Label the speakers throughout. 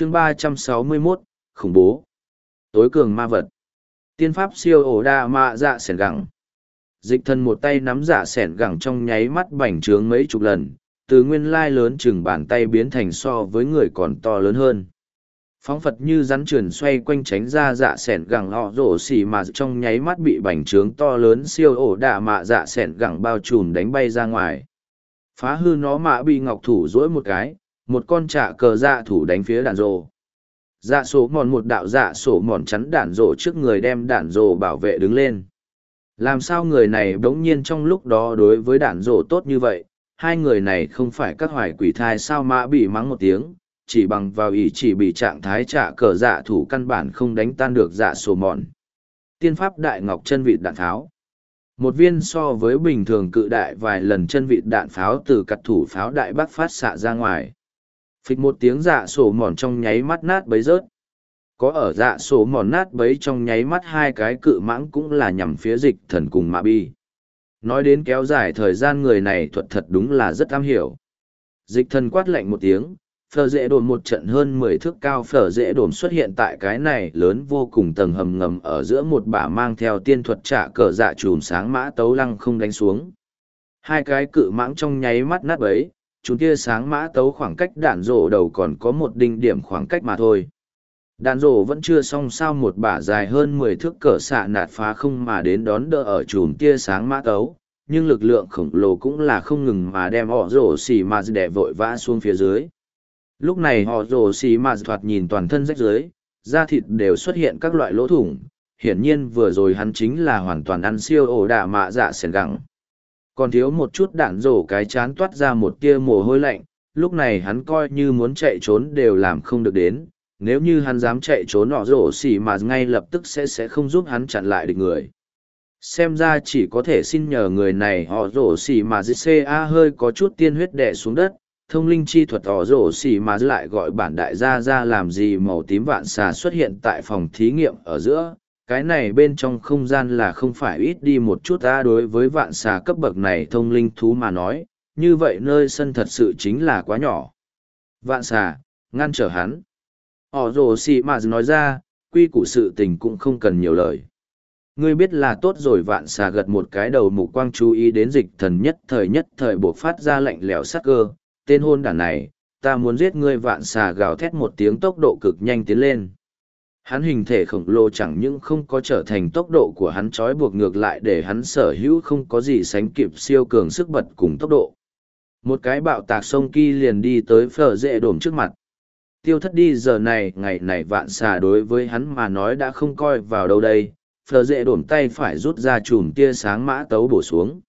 Speaker 1: chương ba trăm sáu mươi 361, khủng bố. Tối cường ma vật. Tiên pháp siêu ổ đa mạ dạ sẻn gẳng. Dịch thần một tay nắm dạ sẻn gẳng trong nháy mắt bành trướng mấy chục lần, từ nguyên lai lớn chừng bàn tay biến thành so với người còn to lớn hơn phóng phật như rắn trườn xoay quanh tránh ra dạ sẻn gẳng họ rổ xì mà trong nháy mắt bị bành trướng to lớn siêu ổ đạ mạ dạ sẻn gẳng bao trùm đánh bay ra ngoài phá hư nó mạ bị ngọc thủ dỗi một cái một con trạ cờ dạ thủ đánh phía đạn rồ dạ sổ mòn một đạo dạ sổ mòn chắn đạn rồ trước người đem đạn rồ bảo vệ đứng lên làm sao người này bỗng nhiên trong lúc đó đối với đạn rồ tốt như vậy hai người này không phải các hoài quỷ thai sao mã bị mắng một tiếng chỉ bằng vào ý chỉ bị trạng thái trả cờ dạ thủ căn bản không đánh tan được dạ sổ mòn. Tiên pháp đại ngọc chân vịt đạn pháo. Một viên so với bình thường cự đại vài lần chân vịt đạn pháo từ cặt thủ pháo đại bắc phát xạ ra ngoài. Phịch một tiếng dạ sổ mòn trong nháy mắt nát bấy rớt. Có ở dạ sổ mòn nát bấy trong nháy mắt hai cái cự mãng cũng là nhằm phía dịch thần cùng mạ bi. Nói đến kéo dài thời gian người này thuật thật đúng là rất am hiểu. Dịch thần quát lạnh một tiếng, phở dễ đồn một trận hơn mười thước cao phở dễ đồn xuất hiện tại cái này lớn vô cùng tầng hầm ngầm ở giữa một bả mang theo tiên thuật trả cờ dạ chùm sáng mã tấu lăng không đánh xuống hai cái cự mãng trong nháy mắt nát bấy chúng tia sáng mã tấu khoảng cách đạn rổ đầu còn có một đinh điểm khoảng cách mà thôi. Đạn rổ vẫn chưa xong sao một bả dài hơn mười thước cỡ xạ nạt phá không mà đến đón đỡ ở chùm tia sáng mã tấu nhưng lực lượng khổng lồ cũng là không ngừng mà đem họ rổ xì mà đẻ vội vã xuống phía dưới. Lúc này họ rổ xì mà thoạt nhìn toàn thân rách dưới, da thịt đều xuất hiện các loại lỗ thủng hiển nhiên vừa rồi hắn chính là hoàn toàn ăn siêu ổ đạ mạ dạ sẻn gẳng còn thiếu một chút đạn rổ cái chán toát ra một tia mồ hôi lạnh, lúc này hắn coi như muốn chạy trốn đều làm không được đến, nếu như hắn dám chạy trốn họ rổ xì mà ngay lập tức sẽ sẽ không giúp hắn chặn lại được người. Xem ra chỉ có thể xin nhờ người này, họ rổ xì mà dc a hơi có chút tiên huyết đẻ xuống đất, thông linh chi thuật họ rổ xỉ mà lại gọi bản đại gia ra làm gì màu tím vạn xà xuất hiện tại phòng thí nghiệm ở giữa cái này bên trong không gian là không phải ít đi một chút ta đối với vạn xà cấp bậc này thông linh thú mà nói như vậy nơi sân thật sự chính là quá nhỏ. Vạn xà ngăn trở hắn. Ổ rồ xì mà nói ra quy củ sự tình cũng không cần nhiều lời. Ngươi biết là tốt rồi vạn xà gật một cái đầu mục quang chú ý đến dịch thần nhất thời nhất thời buộc phát ra lạnh lẽo sắc cơ. Tên hôn đản này, ta muốn giết ngươi vạn xà gào thét một tiếng tốc độ cực nhanh tiến lên. Hắn hình thể khổng lồ chẳng những không có trở thành tốc độ của hắn trói buộc ngược lại để hắn sở hữu không có gì sánh kịp siêu cường sức bật cùng tốc độ. Một cái bạo tạc sông kỳ liền đi tới phở dễ đổm trước mặt. Tiêu thất đi giờ này, ngày này vạn xà đối với hắn mà nói đã không coi vào đâu đây, phở dễ đổm tay phải rút ra chùm tia sáng mã tấu bổ xuống.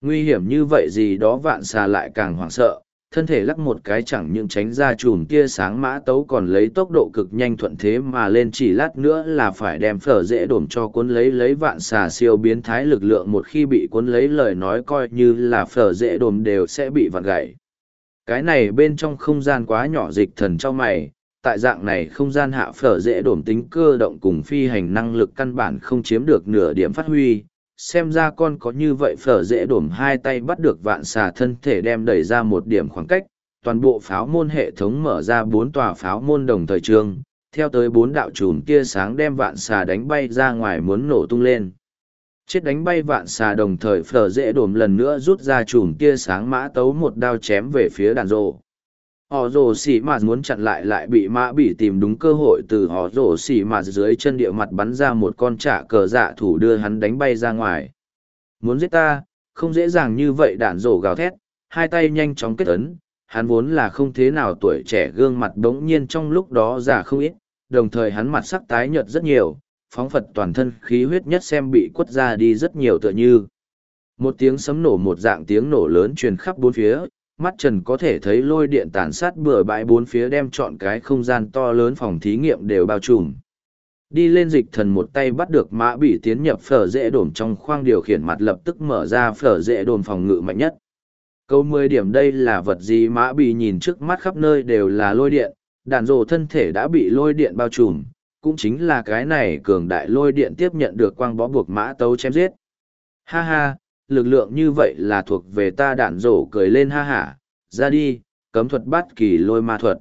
Speaker 1: Nguy hiểm như vậy gì đó vạn xà lại càng hoảng sợ, thân thể lắc một cái chẳng những tránh ra chùm tia sáng mã tấu còn lấy tốc độ cực nhanh thuận thế mà lên chỉ lát nữa là phải đem phở dễ đổm cho cuốn lấy lấy vạn xà siêu biến thái lực lượng một khi bị cuốn lấy lời nói coi như là phở dễ đổm đều sẽ bị vặn gãy. Cái này bên trong không gian quá nhỏ dịch thần cho mày, tại dạng này không gian hạ phở dễ đổm tính cơ động cùng phi hành năng lực căn bản không chiếm được nửa điểm phát huy, xem ra con có như vậy phở dễ đổm hai tay bắt được vạn xà thân thể đem đẩy ra một điểm khoảng cách, toàn bộ pháo môn hệ thống mở ra bốn tòa pháo môn đồng thời trương theo tới bốn đạo chùm tia sáng đem vạn xà đánh bay ra ngoài muốn nổ tung lên. Chết đánh bay vạn xà đồng thời phở dễ đổm lần nữa rút ra chùm tia sáng mã tấu một đao chém về phía đàn rộ họ rồ xỉ mà muốn chặn lại lại bị mã bỉ tìm đúng cơ hội từ họ rồ xỉ mà dưới chân địa mặt bắn ra một con trả cờ dạ thủ đưa hắn đánh bay ra ngoài. Muốn giết ta? Không dễ dàng như vậy đạn rổ gào thét, hai tay nhanh chóng kết ấn, hắn vốn là không thế nào tuổi trẻ gương mặt bỗng nhiên trong lúc đó già không ít, đồng thời hắn mặt sắc tái nhợt rất nhiều, phóng phật toàn thân khí huyết nhất xem bị quất ra đi rất nhiều tựa như. Một tiếng sấm nổ một dạng tiếng nổ lớn truyền khắp bốn phía mắt trần có thể thấy lôi điện tàn sát bừa bãi bốn phía đem chọn cái không gian to lớn phòng thí nghiệm đều bao trùm. Đi lên dịch thần một tay bắt được mã bị tiến nhập phở dễ đồn trong khoang điều khiển mặt lập tức mở ra phở dễ đồn phòng ngự mạnh nhất. Câu mười điểm đây là vật gì mã bị nhìn trước mắt khắp nơi đều là lôi điện, đàn rồ thân thể đã bị lôi điện bao trùm, cũng chính là cái này cường đại lôi điện tiếp nhận được quang bó buộc mã tấu chém giết. Ha ha lực lượng như vậy là thuộc về ta đạn rổ cười lên ha hả, ra đi, cấm thuật bắt kỳ lôi ma thuật.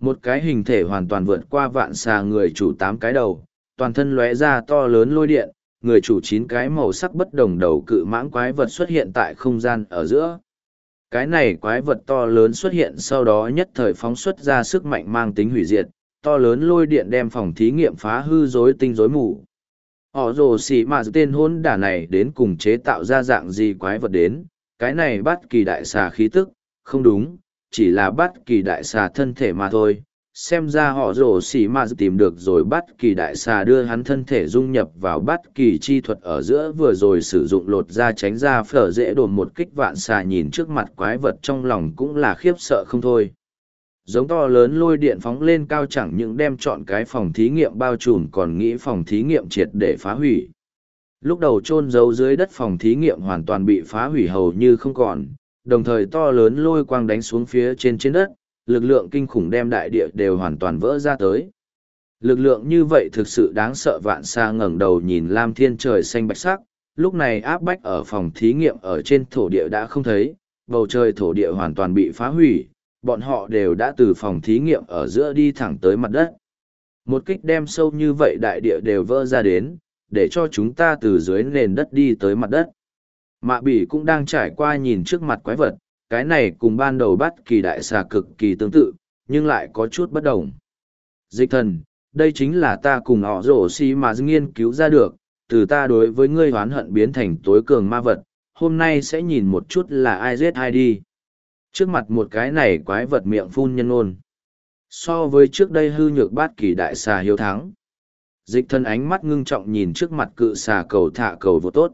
Speaker 1: Một cái hình thể hoàn toàn vượt qua vạn xà người chủ tám cái đầu, toàn thân lóe ra to lớn lôi điện, người chủ chín cái màu sắc bất đồng đầu cự mãng quái vật xuất hiện tại không gian ở giữa. Cái này quái vật to lớn xuất hiện sau đó nhất thời phóng xuất ra sức mạnh mang tính hủy diệt, to lớn lôi điện đem phòng thí nghiệm phá hư rối tinh rối mù. Họ rồ xỉ mà tên hôn đả này đến cùng chế tạo ra dạng gì quái vật đến, cái này bắt kỳ đại xà khí tức, không đúng, chỉ là bắt kỳ đại xà thân thể mà thôi. Xem ra họ rồ xỉ mà tìm được rồi bắt kỳ đại xà đưa hắn thân thể dung nhập vào bắt kỳ chi thuật ở giữa vừa rồi sử dụng lột ra tránh ra phở dễ đồn một kích vạn xà nhìn trước mặt quái vật trong lòng cũng là khiếp sợ không thôi giống to lớn lôi điện phóng lên cao chẳng những đem chọn cái phòng thí nghiệm bao trùm còn nghĩ phòng thí nghiệm triệt để phá hủy. Lúc đầu chôn giấu dưới đất phòng thí nghiệm hoàn toàn bị phá hủy hầu như không còn, đồng thời to lớn lôi quang đánh xuống phía trên trên đất, lực lượng kinh khủng đem đại địa đều hoàn toàn vỡ ra tới. Lực lượng như vậy thực sự đáng sợ vạn xa ngẩng đầu nhìn lam thiên trời xanh bạch sắc, lúc này áp bách ở phòng thí nghiệm ở trên thổ địa đã không thấy, bầu trời thổ địa hoàn toàn bị phá hủy, bọn họ đều đã từ phòng thí nghiệm ở giữa đi thẳng tới mặt đất. Một kích đem sâu như vậy đại địa đều vỡ ra đến, để cho chúng ta từ dưới nền đất đi tới mặt đất. Mạ bỉ cũng đang trải qua nhìn trước mặt quái vật, cái này cùng ban đầu bắt kỳ đại xà cực kỳ tương tự, nhưng lại có chút bất đồng. Dịch thần, đây chính là ta cùng họ rổ si mà nghiên cứu ra được, từ ta đối với ngươi hoán hận biến thành tối cường ma vật, hôm nay sẽ nhìn một chút là ai giết ai đi. Trước mặt một cái này quái vật miệng phun nhân ôn. So với trước đây hư nhược bát kỳ đại xà hiếu thắng. Dịch thân ánh mắt ngưng trọng nhìn trước mặt cự xà cầu thả cầu vô tốt.